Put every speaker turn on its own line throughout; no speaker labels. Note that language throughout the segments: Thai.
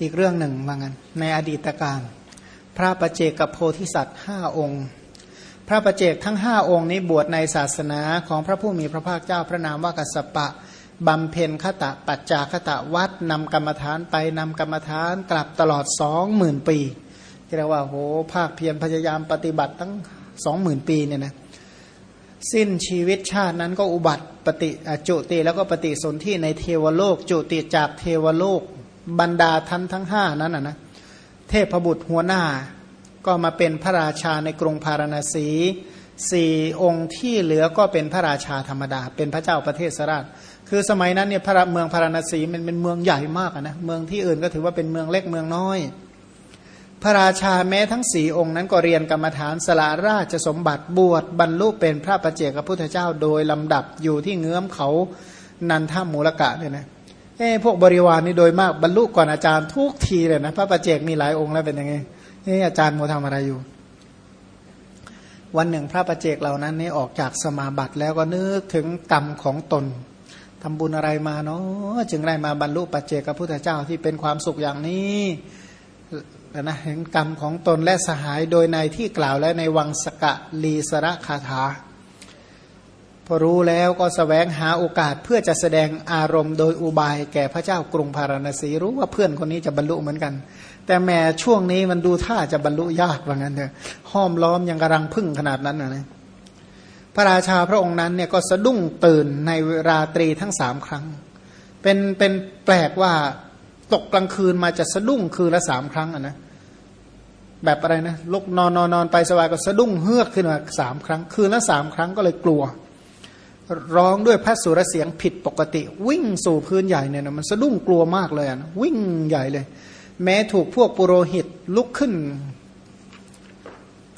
อีกเรื่องหนึ่งว่างั้นในอดีตการพระประเจกกับโพธิสัตว์ห้าองค์ พระประเจกทั้งห้าองค์นี้บวชในศาสนาของพระผู้มีพระภาคเจ้าพระนามว่ากัสสปะบำเพ็ญขตะปัจจาคตะวัดนำกรรมฐานไปนำกรรมฐานกลับตลอดสองหมื่นปีเรียกว่าโหภาคเพียรพยายามปฏิบัติตั้งสองหมื่นปีเนี่ยนะสิ้นชีวิตชาตินั้นก็อุบัติปฏิจุติแล้วก็ปฏิสนธิในเทวโลก จุติจากเทวโลก บรรดาทันทั้งห้านั้นนะเทพบุตรหัวหน้า ก็มาเป็นพระราชาในกรุงพาราณสีสี่องค์ที่เหลือก็เป็นพระราชาธรรมดา เป็นพระเจ้าประเทศสราช คือสมัยนั้นเนี่ยพระเมืองพาราณสีมันเป็นเมืองใหญ่มากนะเมืองที่อื่นก็ถือว่าเป็นเมืองเล็กเมืองน้อย พระราชาแม้ทั้งสี่องค์นั้นก็เรียนกรรมฐานสละราชสมบัติบวชบรรลุเป็นพระประเจกับพุทธเจ้าโดยลำดับอยู่ที่เงื้อมเขานันทามูลกะเนี่ยนะ เอ้พวกบริวารนี่โดยมากบรรลุก่อนอาจารย์ทุกทีเลยนะพระประเจกมีหลายองค์แล้วเป็นยังไงนี่อาจารย์โมทำอะไรอยู่ วันหนึ่งพระประเจกเหล่านั้นนี่ออกจากสมาบัติแล้วก็นึกถึงกรรมของตนทำบุญอะไรมาเนาะจึงได้มาบรรลุปัจเจกพุทธเจ้าที่เป็นความสุขอย่างนี้นะเห็นกรรมของตนและสหายโดยในที่กล่าวและในวังสกะลีสระคาถา พอรู้แล้วก็สแสวงหาโอกาสเพื่อจะแสดงอารมณ์โดยอุบายแก่พระเจ้ากรุงพาราณสีรู้ว่าเพื่อนคนนี้จะบรรลุเหมือนกัน แต่แม้ช่วงนี้มันดูท่าจะบรรลุยากว่างั้นเถอะห้อมล้อมยังกระรังพึ่งขนาดนั้นนะพระราชาพระองค์นั้นเนี่ยก็สะดุ้งตื่นในราตรีทั้งสามครั้ง เป็นเป็นแปลกว่าตกกลางคืนมาจะสะดุ้งคืนละสามครั้งอะนะแบบอะไรนะลุกนอนนอนนอนไปสบายก็สะดุ้งเฮือกขึ้นมาสามครั้ง คืนละสามครั้งก็เลยกลัว ร้องด้วยพระสุรเสียงผิดปกติ วิ่งสู่พื้นใหญ่เนี่ยนะมันสะดุ้งกลัวมากเลยอะวิ่งใหญ่เลย แม้ถูกพวกปุโรหิตลุกขึ้น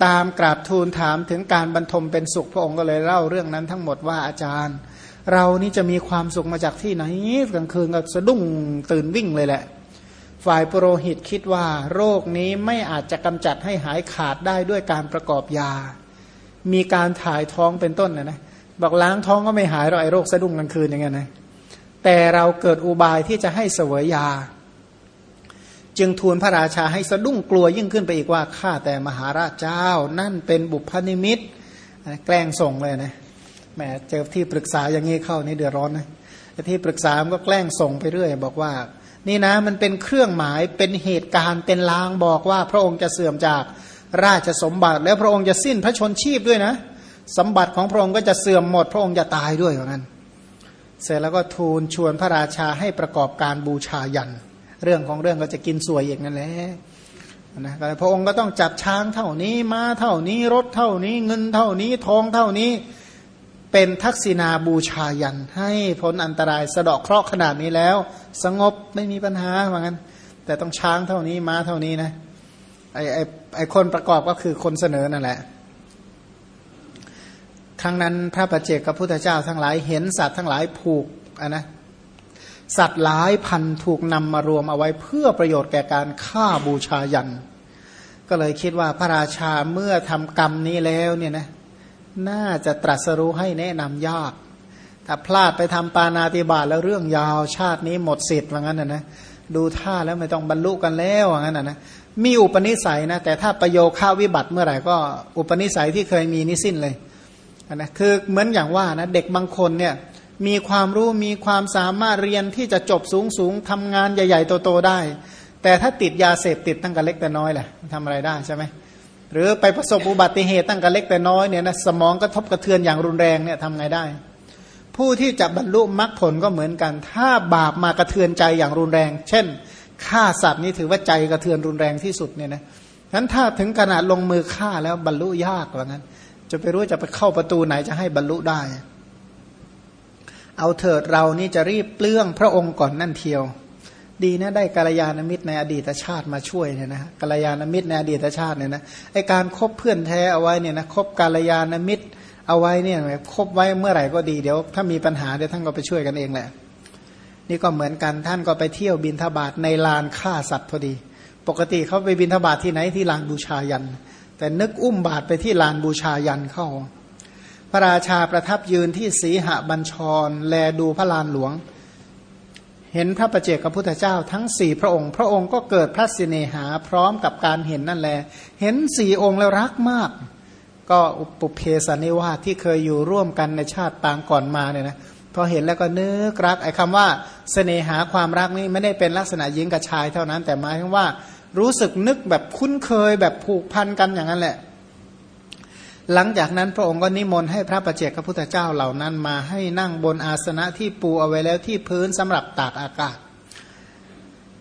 ตามกราบทูลถามถึงการบรรทมเป็นสุขพระองค์ก็เลยเล่าเรื่องนั้นทั้งหมดว่าอาจารย์ เรานี่จะมีความสุขมาจากที่ไหนกลางคืนก็สะดุ้งตื่นวิ่งเลยแหละ ฝ่ายปุโรหิตคิดว่า โรคนี้ไม่อาจจะกำจัดให้หายขาดได้ด้วยการประกอบยา มีการถ่ายท้องเป็นต้นนะนะ บอกล้างท้องก็ไม่หายหรอกไอ้โรคสะดุ้งกลางคืนอย่างเงี้ยนะแต่เราเกิดอุบายที่จะให้เสวยยา จึงทูลพระราชาให้สะดุ้งกลัวยิ่งขึ้นไปอีกว่าข้าแต่มหาราชเจ้า นั่นเป็นบุพนิมิตแกล้งส่งเลยนะแหมเจอที่ปรึกษาอย่างนี้เข้านี่เดือดร้อนนะที่ปรึกษาก็แกล้งส่งไปเรื่อย บอกว่า นี่นะมันเป็นเครื่องหมายเป็นเหตุการณ์เป็นลางบอกว่า พระองค์จะเสื่อมจากราชสมบัติ แล้วพระองค์จะสิ้นพระชนชีพด้วยนะ สมบัติของพระองค์ก็จะเสื่อมหมด พระองค์จะตายด้วยเหมือนกันเสร็จแล้วก็ทูลชวนพระราชาให้ประกอบการบูชายัน เรื่องของเรื่องก็จะกินสวยอย่างนั้นแหละนะพระองค์ก็ต้องจับช้างเท่านี้ม้าเท่านี้รถเท่านี้เงินเท่านี้ทองเท่านี้เป็นทักษิณาบูชายันให้พ้นอันตรายสะดอกเคราะห์ขนาดนี้แล้ว สงบไม่มีปัญหาเหมือนกันแต่ต้องช้างเท่านี้ม้าเท่านี้นะไอไอไอคนประกอบก็คือคนเสนอนั่นแหละ ครั้งนั้นพระประเจกกับพุทธเจ้าทั้งหลายเห็นสัตว์ทั้งหลายผูกอะนะสัตว์หลายพันถูกนำมารวมเอาไว้เพื่อประโยชน์แก่การฆ่าบูชายัน ก็เลยคิดว่าพระราชาเมื่อทำกรรมนี้แล้วเนี่ยนะน่าจะตรัสรู้ให้แนะนำยาก ถ้าพลาดไปทำปานาติบาตแล้วเรื่องยาวชาตินี้หมดสิทธิ์ว่างั้นนะนะดูท่าแล้วไม่ต้องบรรลุกันแล้วว่างั้นนะนะมีอุปนิสัยนะแต่ถ้าประโยค่าวิบัติเมื่อไหร่ก็อุปนิสัยที่เคยมีนิสิ้นเลย นะคือเหมือนอย่างว่านะเด็กบางคนเนี่ยมีความรู้มีความสามารถเรียนที่จะจบสูงสูงทำงานใหญ่ ๆ โต ๆ ได้ แต่ถ้าติดยาเสพติดตั้งแต่เล็กแต่น้อยแหละทำอะไรได้ใช่ไหมหรือไปประสบอุบัติเหตุตั้งแต่เล็กแต่น้อยเนี่ยนะสมองก็ทบกระเทือนอย่างรุนแรงเนี่ยทำไงได้ ผู้ที่จะบรรลุมรรคผลก็เหมือนกัน ถ้าบาปมากระเทือนใจอย่างรุนแรง เช่นฆ่าสัตว์นี่ถือว่าใจกระเทือนรุนแรงที่สุดเนี่ยนะนั้นถ้าถึงขนาดลงมือฆ่าแล้วบรรลุยากว่างั้น จะไปรู้จะไปเข้าประตูไหนจะให้บรรลุได้ เอาเถิดเรานี่จะรีบเปลื้องพระองค์ก่อนนั่นเทียว ดีนะได้กาลยานมิตรในอดีตชาติมาช่วยเนี่ยนะกาลยานมิตรในอดีตชาติเนี่ยนะไอการคบเพื่อนแท้เอาไว้เนี่ยนะคบกาลยานมิตรเอาไว้เนี่ยคบไว้เมื่อไหร่ก็ดีเดี๋ยว ถ้ามีปัญหาเดี๋ยวท่านก็ไปช่วยกันเองแหละนี่ก็เหมือนกันท่านก็ไปเที่ยวบินทบาทในลานฆ่าสัตว์พอดี ปกติเขาไปบินทบาทที่ไหนที่ลานบูชายัน แต่นึกอุ้มบาทไปที่ลานบูชายันเข้า พระราชาประทับยืนที่สีหบัญชร แลดูพระลานหลวง เห็นพระประเจกับพุทธเจ้าทั้งสี่พระองค์ พระองค์ก็เกิดพระสิเนหาพร้อมกับการเห็นนั่นแหละเห็นสี่องค์แล้วรักมาก ก็อุปเพสนิวาสที่เคยอยู่ร่วมกันในชาติปางก่อนมาเนี่ยนะพอเห็นแล้วก็นึกรักไอ้คำว่าเสน่หาความรักนี่ไม่ได้เป็นลักษณะหญิงกับชายเท่านั้น แต่หมายถึงว่า รู้สึกนึกแบบคุ้นเคยแบบผูกพันกันอย่างนั้นแหละ หลังจากนั้นพระองค์ก็นิมนต์ให้พระประเจกพระพุทธเจ้าเหล่านั้นมาให้นั่งบนอาสนะที่ปูเอาไว้แล้วที่พื้นสำหรับตากอากาศ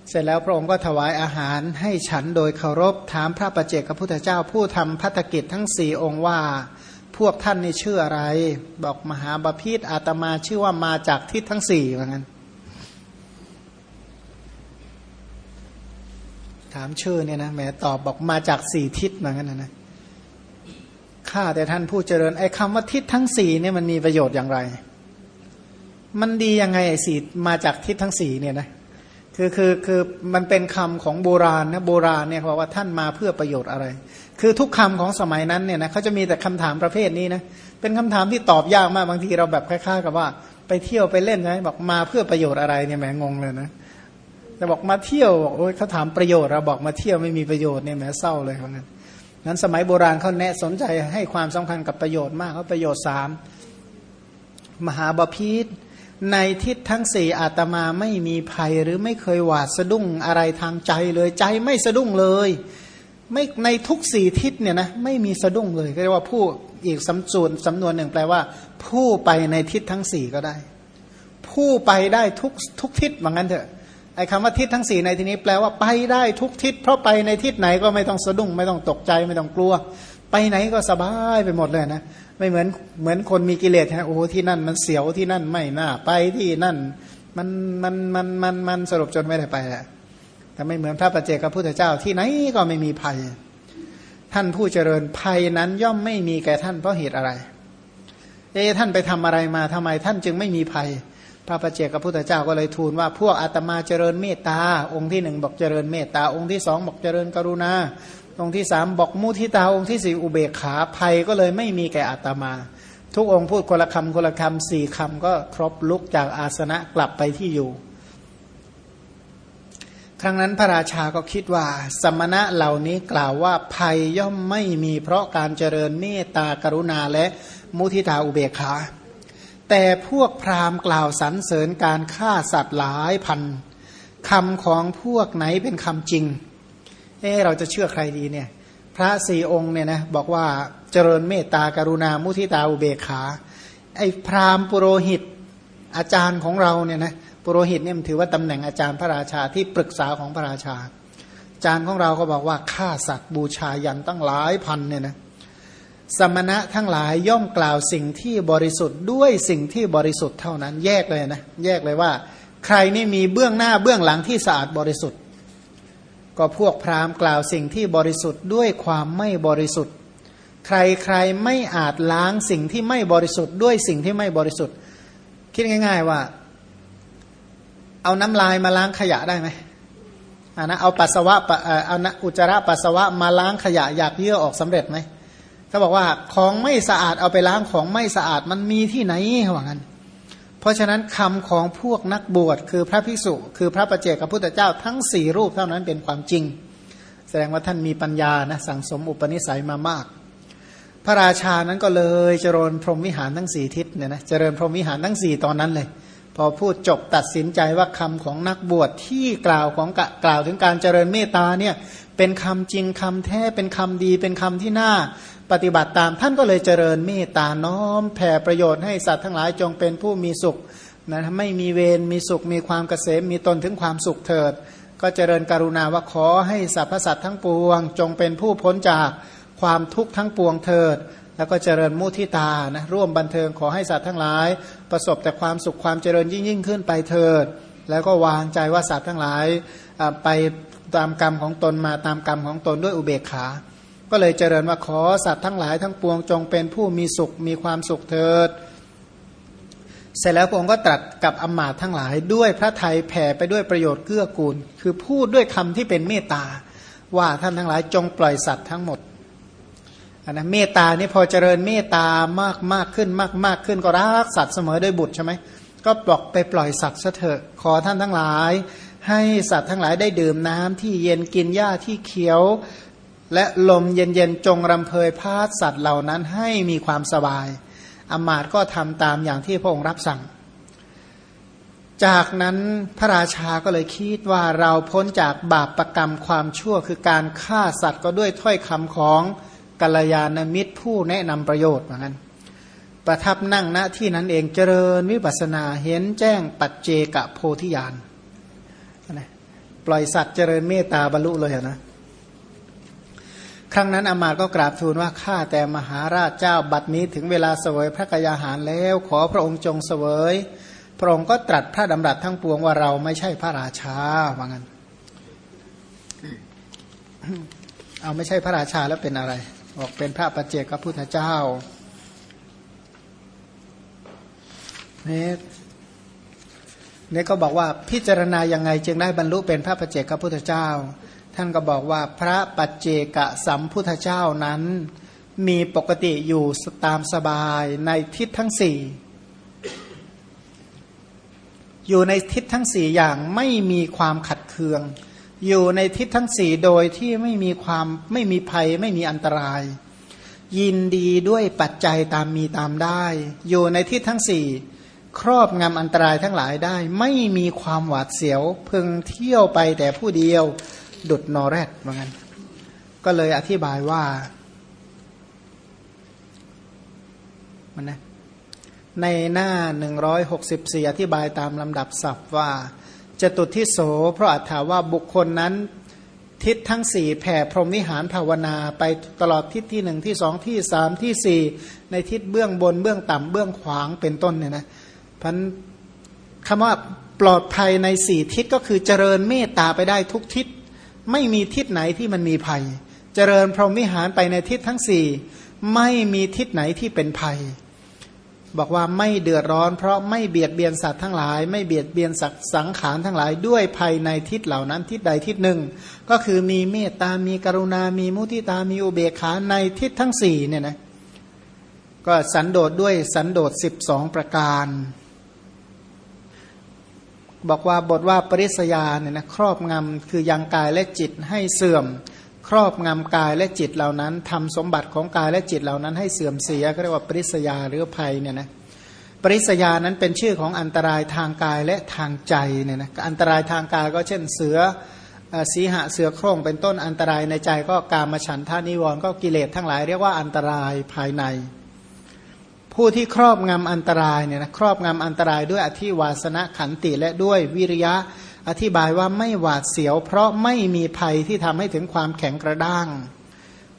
เสร็จแล้วพระองค์ก็ถวายอาหารให้ฉันโดยเคารพถามพระประเจกพระพุทธเจ้าผู้ทำพัฒกิจทั้งสี่องค์ว่าพวกท่านนี่ชื่ออะไร บอกมหาบาพิษอาตมาชื่อว่ามาจากทิศทั้งสี่ว่างั้น ถามชื่อเนี่ยนะแหมตอบบอกมาจากสี่ทิศเหมือนกันนะนะข้าแต่ท่านผู้เจริญไอ้คำว่าทิศทั้งสี่เนี่ยมันมีประโยชน์อย่างไร มันดียังไงไอ้สี่มาจากทิศทั้งสี่เนี่ยนะคือคือคือมันเป็นคำของโบราณนะโบราณเนี่ยเขาว่าท่านมาเพื่อประโยชน์อะไร คือทุกคำของสมัยนั้นเนี่ยนะเขาจะมีแต่คำถามประเภทนี้นะเป็นคำถามที่ตอบยากมากบางทีเราแบบคล้ายๆ กับว่า ไปเที่ยวไปเล่นใช่ไหมบอกมาเพื่อประโยชน์อะไรเนี่ยแหมงงเลยนะ แต่บอกมาเที่ยวโอ้ยเขาถามประโยชน์เราบอกมาเที่ยวไม่มีประโยชน์เนี่ยแหมเศร้าเลยเพรางั้นนั้นสมัยโบราณเขาแนะสนใจให้ความสำคัญกับประโยชน์มากเขาประโยชน์สามมหาบาพิษในทิศทั้งสี่อาตมาไม่มีภัยหรือไม่เคยหวาดสะดุ้งอะไรทางใจเลยใจไม่สะดุ้งเลย ไม่ในทุกสี่ทิศเนี่ยนะไม่มีสะดุ้งเลยก็เรียกว่าผู้อีกสำส่วนสำนวนหนึ่งแปลว่า ผู้ไปในทิศทั้งสี่ก็ได้ ผู้ไปได้ทุกทุกทิศเหมือนกันเถอะ อ้คำว่าทิศทั้งสี่ในที่นี้แปลว่าไปได้ทุกทิศเพราะไปในทิศไหนก็ไม่ต้องสะดุ้งไม่ต้องตกใจไม่ต้องกลัว ไปไหนก็สบายไปหมดเลยนะไม่เหมือนเหมือนคนมีกิเลสฮะโอ้ที่นั่นมันเสียวที่นั่นไม่น่าไปที่นั่น มันมันมันมันมันสรุปจนไม่ได้ไปแหละแต่ไม่เหมือนพระปัจเจกพระพุทธเจ้าที่ไหนก็ไม่มีภัย ท่านผู้เจริญภัยนั้นย่อมไม่มีแก่ท่านเพราะเหตุอะไร เอ๊ท่านไปทำอะไรมาทำไมท่านจึงไม่มีภัย พระปัจเจกพระพุทธเจ้าก็เลยทูลว่าพวกอาตมาเจริญเมตตา องค์ที่หนึ่งบอกเจริญเมตตา องค์ที่สองบอกเจริญกรุณา องค์ที่สามบอกมุทิตา องค์ที่สี่อุเบกขาภัยก็เลยไม่มีแก่อัตมา ทุกองค์พูดคนละคำคนละคำสี่คำก็ครบลุกจากอาสนะกลับไปที่อยู่ ครั้งนั้นพระราชาก็คิดว่า สมณะเหล่านี้กล่าวว่าภัยย่อมไม่มีเพราะการเจริญเมตตากรุณาและมุทิตาอุเบกขา แต่พวกพราหมณ์กล่าวสรรเสริญการฆ่าสัตว์หลายพันคำของพวกไหนเป็นคำจริง เออเราจะเชื่อใครดีเนี่ย พระสี่องค์เนี่ยนะบอกว่าเจริญเมตตากรุณา มุทิตาอุเบกขา ไอ้พราหมณ์ปุโรหิตอาจารย์ของเราเนี่ยนะปุโรหิตเนี่ยมันถือว่าตำแหน่งอาจารย์พระราชาที่ปรึกษาของพระราชา อาจารย์ของเราก็บอกว่าฆ่าสัตว์บูชายันตั้งหลายพันเนี่ยนะ สมณะทั้งหลายย่อมกล่าวสิ่งที่บริสุทธิ์ด้วยสิ่งที่บริสุทธิ์เท่านั้นแยกเลยนะแยกเลยว่า ใครนี่มีเบื้องหน้าเบื้องหลังที่สะอาดบริสุทธิ์ ก็พวกพราหมณ์กล่าวสิ่งที่บริสุทธิ์ด้วยความไม่บริสุทธิ์ ใครใครไม่อาจล้างสิ่งที่ไม่บริสุทธิ์ด้วยสิ่งที่ไม่บริสุทธิ์ คิดง่าย ๆว่า เอาน้ำลายมาล้างขยะได้ไหมอันนะเอาปัสสาวะเอาอุจจาระปัสสาวะมาล้างขยะอยากเยื่อออกสำเร็จไหม เขาบอกว่าของไม่สะอาดเอาไปล้างของไม่สะอาดมันมีที่ไหนเขาบอกงั้น เพราะฉะนั้นคำของพวกนักบวชคือพระภิกษุ คือพระประเจกับพุทธเจ้าทั้งสี่รูปเท่านั้นเป็นความจริง แสดงว่าท่านมีปัญญานะสั่งสมอุปนิสัยมามาก พระราชานั้นก็เลยเจริญพรหมวิหารทั้งสี่ทิศเนี่ยนะเจริญพรหมวิหารทั้งสี่ตอนนั้นเลย พอพูดจบตัดสินใจว่าคำของนักบวชที่กล่าวของกล่าวถึงการเจริญเมตตาเนี่ยเป็นคำจริงคำแท้เป็นคำดีเป็นคำที่น่า ปฏิบัติตามท่านก็เลยเจริญเมตตาน้อมแผ่ประโยชน์ให้สัตว์ทั้งหลายจงเป็นผู้มีสุขนะไม่มีเวรมีสุขมีความเกษมมีตนถึงความสุขเถิด ก็เจริญกรุณาว่าขอให้สรรพสัตว์ทั้งปวง จงเป็นผู้พ้นจากความทุกข์ทั้งปวงเถิด แล้วก็เจริญมุทิตานะร่วมบันเทิงขอให้สัตว์ทั้งหลาย ประสบแต่ความสุขความเจริญยิ่งยิ่งขึ้นไปเถิด แล้วก็วางใจว่าสัตว์ทั้งหลายไปตามกรรมของตนมาตามกรรมของตนด้วยอุเบกขา ก็เลยเจริญว่าขอสัตว์ทั้งหลายทั้งปวงจงเป็นผู้มีสุขมีความสุขเถิด เสร็จแล้วพระองค์ก็ตรัสกับอมาตทั้งหลาย ด้วยพระไทยแผ่ไปด้วยประโยชน์เกื้อกูล คือพูดด้วยคำที่เป็นเมตตา ว่าท่านทั้งหลายจงปล่อยสัตว์ทั้งหมดนนะเมตตานี่พอเจริญเมตตามากมากขึ้นมากมากขึ้นก็รักสัตว์เสมอด้วยบุตรใช่ไหมก็บอกไปปล่อยสัตว์เถอะขอท่านทั้งหลาย ให้สัตว์ทั้งหลายได้ดื่มน้ำที่เย็นกินหญ้าที่เขียว และลมเย็นๆจงรำเพยพาดสัตว์เหล่านั้นให้มีความสบายอมาตก็ทำตามอย่างที่พระองค์รับสั่ง จากนั้นพระราชาก็เลยคิดว่าเราพ้นจากบาปประกรรมความชั่วคือการฆ่าสัตว์ก็ด้วยถ้อยคำของกัลยาณมิตรผู้แนะนำประโยชน์เหมือนกันประทับนั่งณที่นั้นเองเจริญวิปัสนาเห็นแจ้งปัจเจกโพธิญาณปล่อยสัตว์เจริญเมตตาบรรลุเลยนะ ครั้งนั้นอามาตก็กราบทูลว่าข้าแต่มหาราชเจ้าบัดนี้ถึงเวลาเสวยพระกยาหารแล้ว ขอพระองค์จงเสวย พระองค์ก็ตรัสพระดำรัสทั้งปวงว่าเราไม่ใช่พระราชาว่างั้น เอาไม่ใช่พระราชาแล้วเป็นอะไรบอกเป็นพระปัจเจกพระพุทธเจ้าเนี่ยเนี่ยก็บอกว่าพิจารณายังไงจึงได้บรรลุเป็นพระปัจเจกพระพุทธเจ้า ท่านก็บอกว่าพระปัจเจกสัมพุทธเจ้านั้น มีปกติอยู่ตามสบายในทิศทั้งสี่อยู่ในทิศทั้งสี่อย่างไม่มีความขัดเคือง อยู่ในทิศทั้งสี่โดยที่ไม่มีความไม่มีภัยไม่มีอันตราย ยินดีด้วยปัจจัยตามมีตามได้ อยู่ในทิศทั้งสี่ครอบงำอันตรายทั้งหลายได้ ไม่มีความหวาดเสียวเพึงเที่ยวไปแต่ผู้เดียว ดุดนอแรดว่างั้น ก็เลยอธิบายว่ามันนะในหน้า 164 อธิบายตามลำดับศัพท์ว่าจตุทิโส เพราะอัถาว่าบุคคลนั้น ทิศทั้งสี่แผ่พรหมวิหารภาวนาไปตลอดทิศที่หนึ่งที่สองที่สามที่สี่ในทิศเบื้องบนเบื้องต่ำเบื้องขวางเป็นต้นเนี่ยนะพันคำว่าปลอดภัยในสี่ทิศก็คือเจริญเมตตาไปได้ทุกทิศ ไม่มีทิศไหนที่มันมีภัย เจริญพรหมวิหารไปในทิศทั้งสี่ไม่มีทิศไหนที่เป็นภัย บอกว่าไม่เดือดร้อน เพราะไม่เบียดเบียนสัตว์ทั้งหลาย ไม่เบียดเบียนสัตสังขารทั้งหลาย ด้วยภัยในทิศเหล่านั้นทิศใดทิศหนึ่ง ก็คือมีเมตตา มีกรุณา มีมุทิตา มีอุเบกขาในทิศทั้งสี่เนี่ยนะก็สันโดษด้วยสันโดษสิบสองประการ บอกว่าบทว่าปริสยาเนี่ยนะครอบงำคือยังกายและจิตให้เสื่อม ครอบงำกายและจิตเหล่านั้นทำสมบัติของกายและจิตเหล่านั้นให้เสื่อมเสียก็เรียกว่าปริสยาหรือภัยเนี่ยนะปริสยานั้นเป็นชื่อของอันตรายทางกายและทางใจเนี่ยนะอันตรายทางกายก็เช่นเสือสีหะเสือโคร่งเป็นต้นอันตรายในใจก็การมาฉันทานิวรณ์ก็กิเลสทั้งหลายเรียกว่าอันตรายภายใน ผู้ที่ครอบงำอันตรายเนี่ยนะครอบงำอันตรายด้วยอธิวาสนะขันติและด้วยวิริยะ อธิบายว่าไม่หวาดเสียว เพราะไม่มีภัยที่ทำให้ถึงความแข็งกระด้าง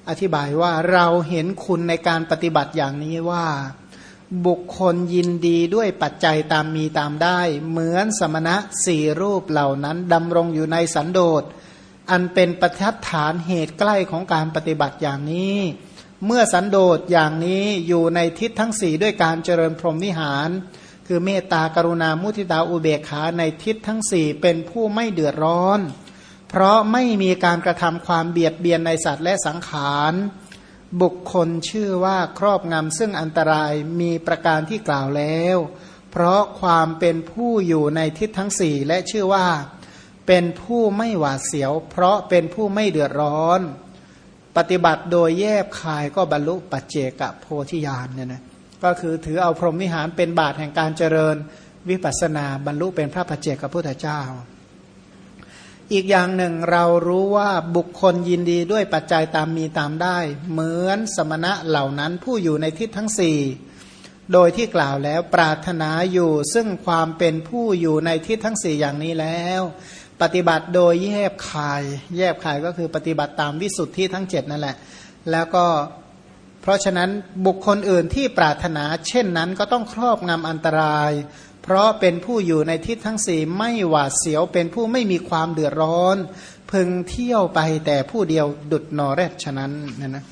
อธิบายว่าเราเห็นคุณในการปฏิบัติอย่างนี้ว่า บุคคลยินดีด้วยปัจจัยตามมีตามได้ เหมือนสมณะสี่รูปเหล่านั้นดำรงอยู่ในสันโดษอันเป็นประทัดฐานเหตุใกล้ของการปฏิบัติอย่างนี้ เมื่อสันโดษอย่างนี้อยู่ในทิศทั้งสี่ด้วยการเจริญพรหมวิหาร คือเมตตากรุณามุทิตาอุเบกขาในทิศทั้งสี่เป็นผู้ไม่เดือดร้อน เพราะไม่มีการกระทำความเบียดเบียนในสัตว์และสังขาร บุคคลชื่อว่าครอบงำซึ่งอันตรายมีประการที่กล่าวแล้ว เพราะความเป็นผู้อยู่ในทิศทั้งสี่และชื่อว่า เป็นผู้ไม่หวาดเสียว เพราะเป็นผู้ไม่เดือดร้อน ปฏิบัติโดยแยบคายก็บรรลุปัจเจกโพธิญาณเนี่ยนะก็คือถือเอาพรหมวิหารเป็นบาทแห่งการเจริญวิปัสนาบรรลุเป็นพระปัจเจกพุทธเจ้า อีกอย่างหนึ่งเรารู้ว่าบุคคลยินดีด้วยปัจจัยตามมีตามได้ เหมือนสมณะเหล่านั้นผู้อยู่ในทิศทั้งสี่โดยที่กล่าวแล้วปรารถนาอยู่ซึ่งความเป็นผู้อยู่ในทิศทั้งสี่อย่างนี้แล้ว ปฏิบัติโดยแยบคาย แยบคายก็คือปฏิบัติตามวิสุทธิทั้งเจ็ดนั่นแหละ แล้วก็เพราะฉะนั้นบุคคลอื่นที่ปรารถนา เช่นนั้นก็ต้องครอบงำอันตราย เพราะเป็นผู้อยู่ในทิศทั้งสี่ไม่หวาดเสียวเป็นผู้ไม่มีความเดือดร้อน พึงเที่ยวไปแต่ผู้เดียวดุดนอแรดฉะนั้นนะนะ